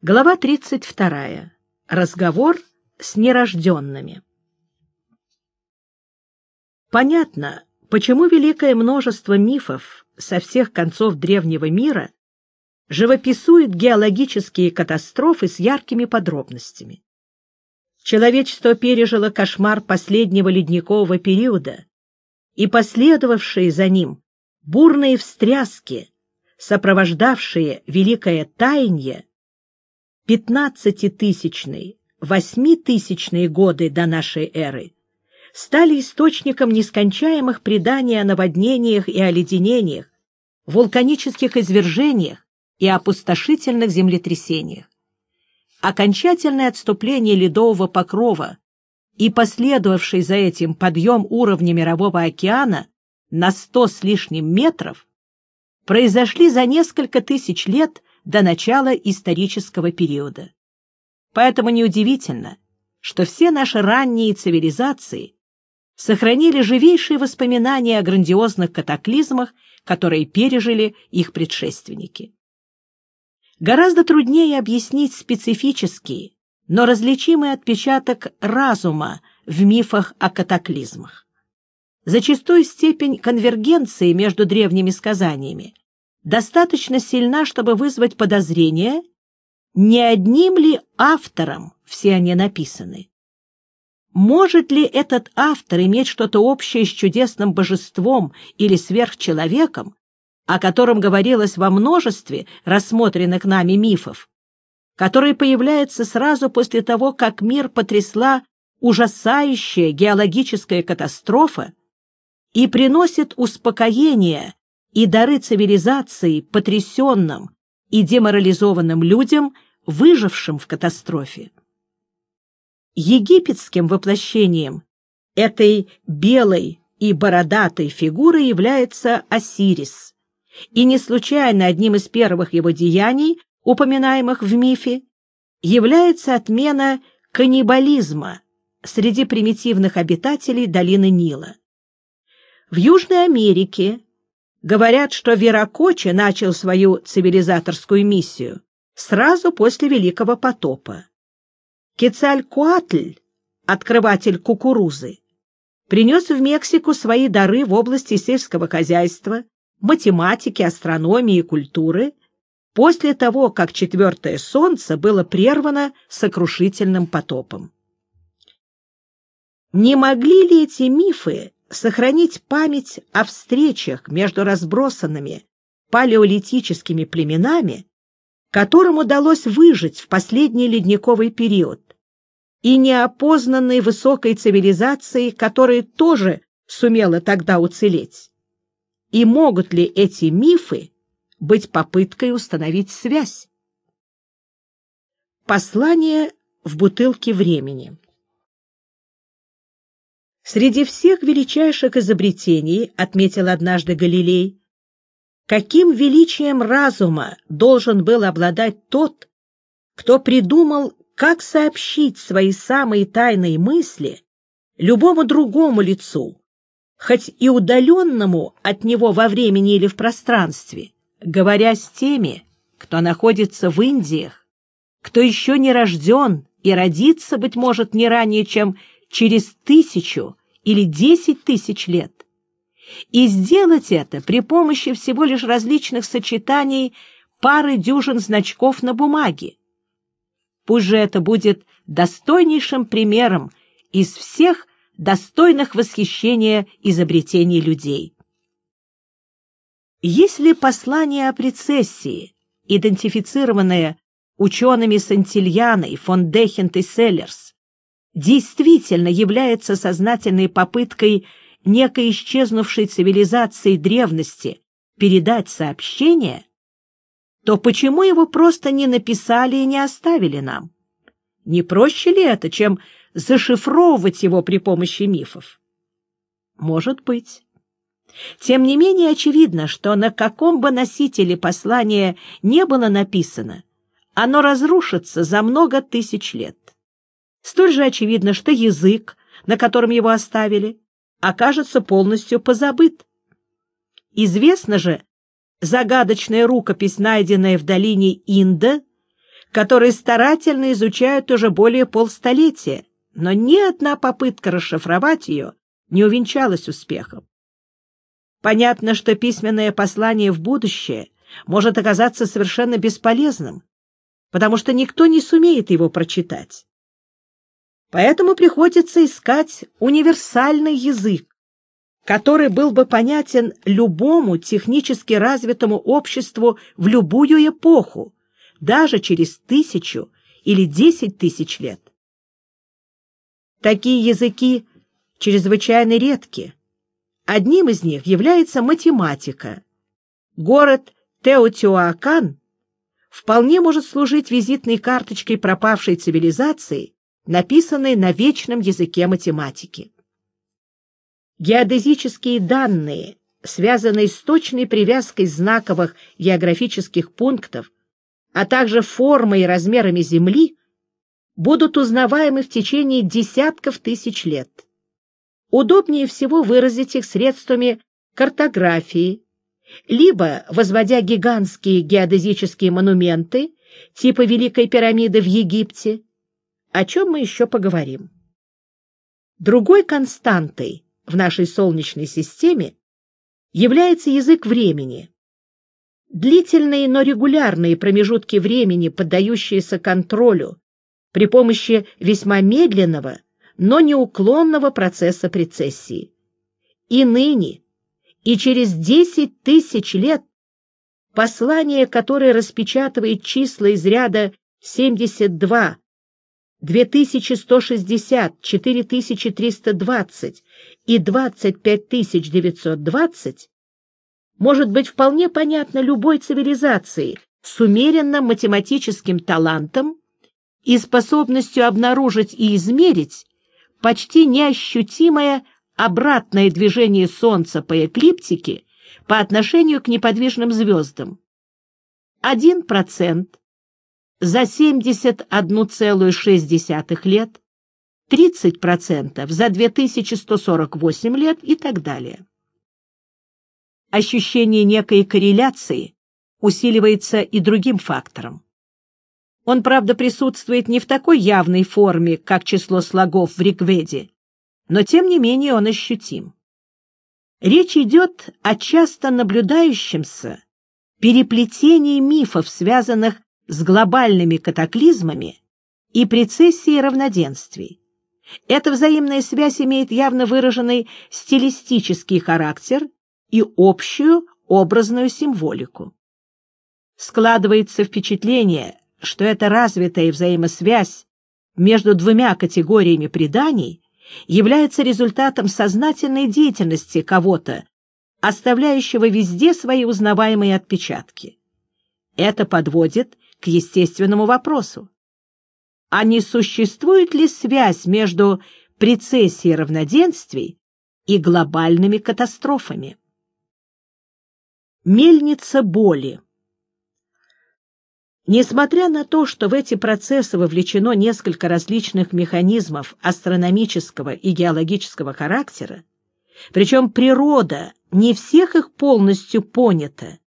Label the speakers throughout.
Speaker 1: Глава 32. Разговор с нерожденными. Понятно, почему великое множество мифов со всех концов древнего мира живописует геологические катастрофы с яркими подробностями. Человечество пережило кошмар последнего ледникового периода и последовавшие за ним бурные встряски, сопровождавшие великое таяние, пятнадцатитысячные, восьмитысячные годы до нашей эры стали источником нескончаемых преданий о наводнениях и оледенениях, вулканических извержениях и опустошительных землетрясениях. Окончательное отступление ледового покрова и последовавший за этим подъем уровня Мирового океана на сто с лишним метров произошли за несколько тысяч лет до начала исторического периода. Поэтому неудивительно, что все наши ранние цивилизации сохранили живейшие воспоминания о грандиозных катаклизмах, которые пережили их предшественники. Гораздо труднее объяснить специфический, но различимый отпечаток разума в мифах о катаклизмах. Зачастую степень конвергенции между древними сказаниями достаточно сильна, чтобы вызвать подозрение, не одним ли автором все они написаны. Может ли этот автор иметь что-то общее с чудесным божеством или сверхчеловеком, о котором говорилось во множестве рассмотренных нами мифов, который появляется сразу после того, как мир потрясла ужасающая геологическая катастрофа и приносит успокоение и дары цивилизации потрясенным и деморализованным людям, выжившим в катастрофе. Египетским воплощением этой белой и бородатой фигуры является Осирис, и не случайно одним из первых его деяний, упоминаемых в мифе, является отмена каннибализма среди примитивных обитателей долины Нила. В Южной Америке Говорят, что Веракоча начал свою цивилизаторскую миссию сразу после Великого потопа. Кецалькуатль, открыватель кукурузы, принес в Мексику свои дары в области сельского хозяйства, математики, астрономии и культуры после того, как четвертое солнце было прервано сокрушительным потопом. Не могли ли эти мифы сохранить память о встречах между разбросанными палеолитическими племенами, которым удалось выжить в последний ледниковый период, и неопознанной высокой цивилизации, которая тоже сумела тогда уцелеть. И могут ли эти мифы быть попыткой установить связь? Послание в бутылке времени Среди всех величайших изобретений, отметил однажды Галилей, каким величием разума должен был обладать тот, кто придумал, как сообщить свои самые тайные мысли любому другому лицу, хоть и удаленному от него во времени или в пространстве, говоря с теми, кто находится в Индиях, кто еще не рожден и родится, быть может, не ранее, чем через тысячу или десять тысяч лет. И сделать это при помощи всего лишь различных сочетаний пары дюжин значков на бумаге. Пусть же это будет достойнейшим примером из всех достойных восхищения изобретений людей. Если послание о прецессии, идентифицированное учеными Сантильяной, фон Дехент и Селлерс, действительно является сознательной попыткой некой исчезнувшей цивилизации древности передать сообщение, то почему его просто не написали и не оставили нам? Не проще ли это, чем зашифровывать его при помощи мифов? Может быть. Тем не менее очевидно, что на каком бы носителе послание не было написано, оно разрушится за много тысяч лет. Столь же очевидно, что язык, на котором его оставили, окажется полностью позабыт. Известно же, загадочная рукопись, найденная в долине Инда, который старательно изучают уже более полстолетия, но ни одна попытка расшифровать ее не увенчалась успехом. Понятно, что письменное послание в будущее может оказаться совершенно бесполезным, потому что никто не сумеет его прочитать. Поэтому приходится искать универсальный язык, который был бы понятен любому технически развитому обществу в любую эпоху, даже через тысячу или десять тысяч лет. Такие языки чрезвычайно редки. Одним из них является математика. Город Теотиуакан вполне может служить визитной карточкой пропавшей цивилизации, написанной на вечном языке математики. Геодезические данные, связанные с точной привязкой знаковых географических пунктов, а также формой и размерами Земли, будут узнаваемы в течение десятков тысяч лет. Удобнее всего выразить их средствами картографии, либо возводя гигантские геодезические монументы типа Великой пирамиды в Египте, о чем мы еще поговорим. Другой константой в нашей Солнечной системе является язык времени. Длительные, но регулярные промежутки времени, поддающиеся контролю при помощи весьма медленного, но неуклонного процесса прецессии. И ныне, и через десять тысяч лет послание, которое распечатывает числа из ряда 72, 2160, 4320 и 25920, может быть вполне понятно любой цивилизации с умеренным математическим талантом и способностью обнаружить и измерить почти неощутимое обратное движение Солнца по эклиптике по отношению к неподвижным звездам. 1% за 71,6 лет, 30% за 2148 лет и так далее. Ощущение некой корреляции усиливается и другим фактором. Он, правда, присутствует не в такой явной форме, как число слогов в Ригведе, но тем не менее он ощутим. Речь идет о часто наблюдающемся переплетении мифов, связанных с глобальными катаклизмами и прецессией равноденствий. Эта взаимная связь имеет явно выраженный стилистический характер и общую образную символику. Складывается впечатление, что эта развитая взаимосвязь между двумя категориями преданий является результатом сознательной деятельности кого-то, оставляющего везде свои узнаваемые отпечатки. Это подводит к естественному вопросу. А не существует ли связь между прецессией равноденствий и глобальными катастрофами? Мельница боли Несмотря на то, что в эти процессы вовлечено несколько различных механизмов астрономического и геологического характера, причем природа не всех их полностью понята,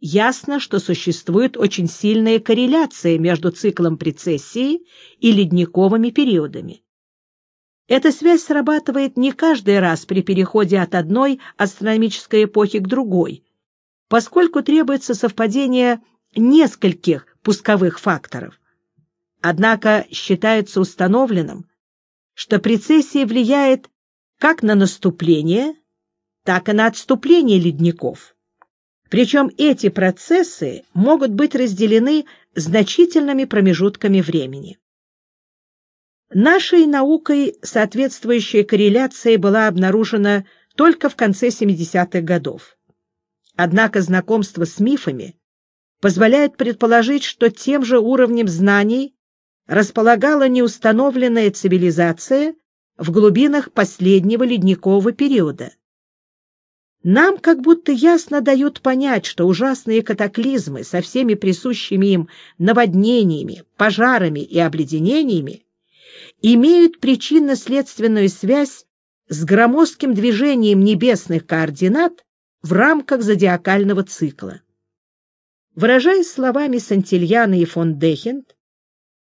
Speaker 1: ясно, что существует очень сильная корреляция между циклом прецессии и ледниковыми периодами. Эта связь срабатывает не каждый раз при переходе от одной астрономической эпохи к другой, поскольку требуется совпадение нескольких пусковых факторов. Однако считается установленным, что прецессия влияет как на наступление, так и на отступление ледников. Причем эти процессы могут быть разделены значительными промежутками времени. Нашей наукой соответствующая корреляция была обнаружена только в конце 70-х годов. Однако знакомство с мифами позволяет предположить, что тем же уровнем знаний располагала неустановленная цивилизация в глубинах последнего ледникового периода. Нам как будто ясно дают понять, что ужасные катаклизмы со всеми присущими им наводнениями, пожарами и обледенениями имеют причинно-следственную связь с громоздким движением небесных координат в рамках зодиакального цикла. Выражаясь словами Сантильяна и фон Дехент,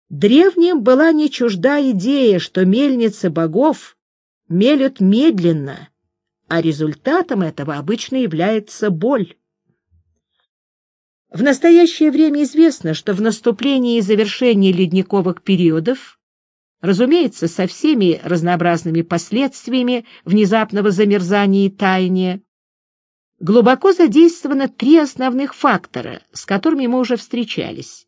Speaker 1: древним была не чужда идея, что мельницы богов мелют медленно, а результатом этого обычно является боль. В настоящее время известно, что в наступлении и завершении ледниковых периодов, разумеется, со всеми разнообразными последствиями внезапного замерзания и таяния, глубоко задействовано три основных фактора, с которыми мы уже встречались,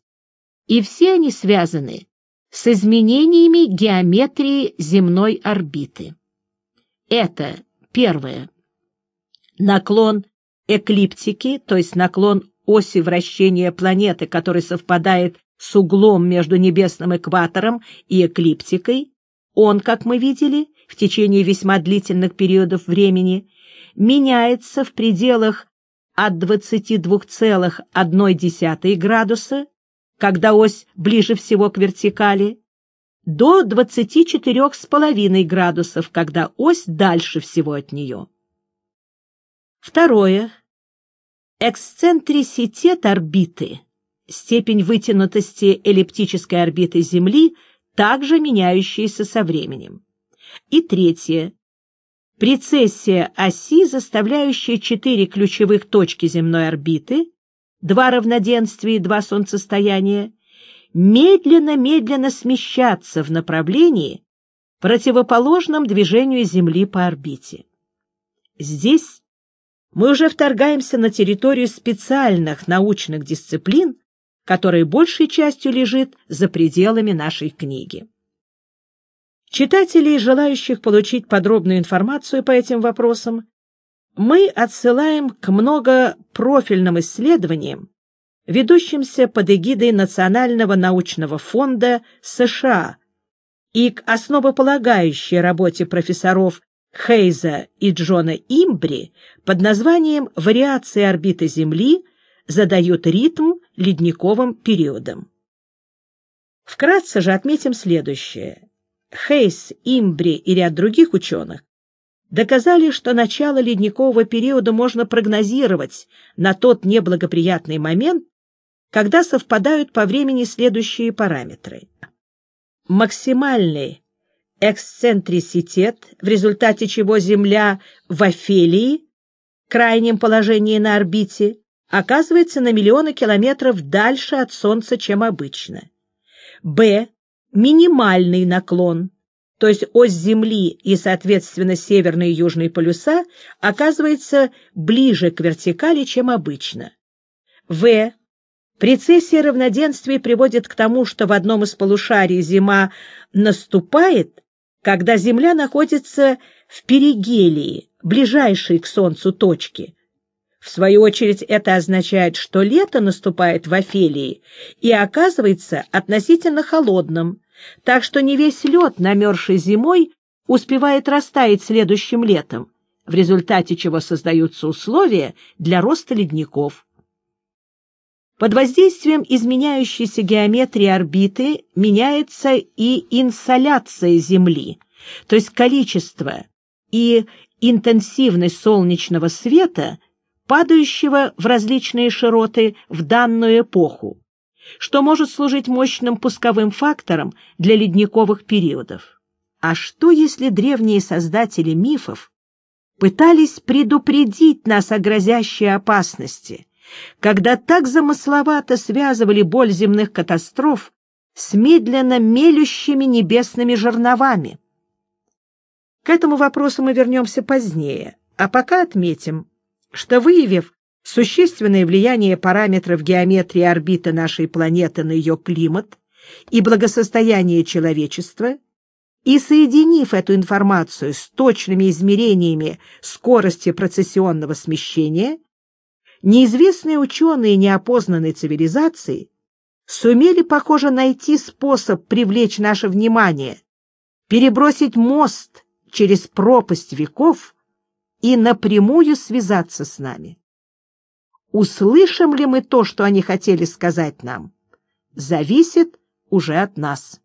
Speaker 1: и все они связаны с изменениями геометрии земной орбиты. Это первое. Наклон эклиптики, то есть наклон оси вращения планеты, который совпадает с углом между небесным экватором и эклиптикой, он, как мы видели, в течение весьма длительных периодов времени меняется в пределах от 22,1 градуса, когда ось ближе всего к вертикали, до 24,5 градусов, когда ось дальше всего от нее. Второе. Эксцентриситет орбиты, степень вытянутости эллиптической орбиты Земли, также меняющаяся со временем. И третье. Прецессия оси, заставляющая четыре ключевых точки земной орбиты, два равноденствия и два солнцестояния, медленно-медленно смещаться в направлении, противоположном движению Земли по орбите. Здесь мы уже вторгаемся на территорию специальных научных дисциплин, которая большей частью лежит за пределами нашей книги. Читателей, желающих получить подробную информацию по этим вопросам, мы отсылаем к многопрофильным исследованиям, ведущимся под эгидой Национального научного фонда США и к основополагающей работе профессоров Хейза и Джона Имбри под названием «Вариации орбиты Земли задают ритм ледниковым периодам». Вкратце же отметим следующее. Хейс, Имбри и ряд других ученых доказали, что начало ледникового периода можно прогнозировать на тот неблагоприятный момент, когда совпадают по времени следующие параметры. Максимальный эксцентриситет, в результате чего Земля в Офелии, крайнем положении на орбите, оказывается на миллионы километров дальше от Солнца, чем обычно. Б. Минимальный наклон, то есть ось Земли и, соответственно, северные и южные полюса оказывается ближе к вертикали, чем обычно. В. Прецессия равноденствия приводит к тому, что в одном из полушарий зима наступает, когда Земля находится в перигелии, ближайшей к Солнцу точке. В свою очередь это означает, что лето наступает в Офелии и оказывается относительно холодным, так что не весь лед, намерзший зимой, успевает растаять следующим летом, в результате чего создаются условия для роста ледников. Под воздействием изменяющейся геометрии орбиты меняется и инсоляция Земли, то есть количество и интенсивность солнечного света, падающего в различные широты в данную эпоху, что может служить мощным пусковым фактором для ледниковых периодов. А что, если древние создатели мифов пытались предупредить нас о грозящей опасности – когда так замысловато связывали боль земных катастроф с медленно мелющими небесными жерновами. К этому вопросу мы вернемся позднее, а пока отметим, что, выявив существенное влияние параметров геометрии орбиты нашей планеты на ее климат и благосостояние человечества, и соединив эту информацию с точными измерениями скорости процессионного смещения, неизвестные ученые неопознанной цивилизации сумели, похоже, найти способ привлечь наше внимание, перебросить мост через пропасть веков и напрямую связаться с нами. Услышим ли мы то, что они хотели сказать нам, зависит уже от нас.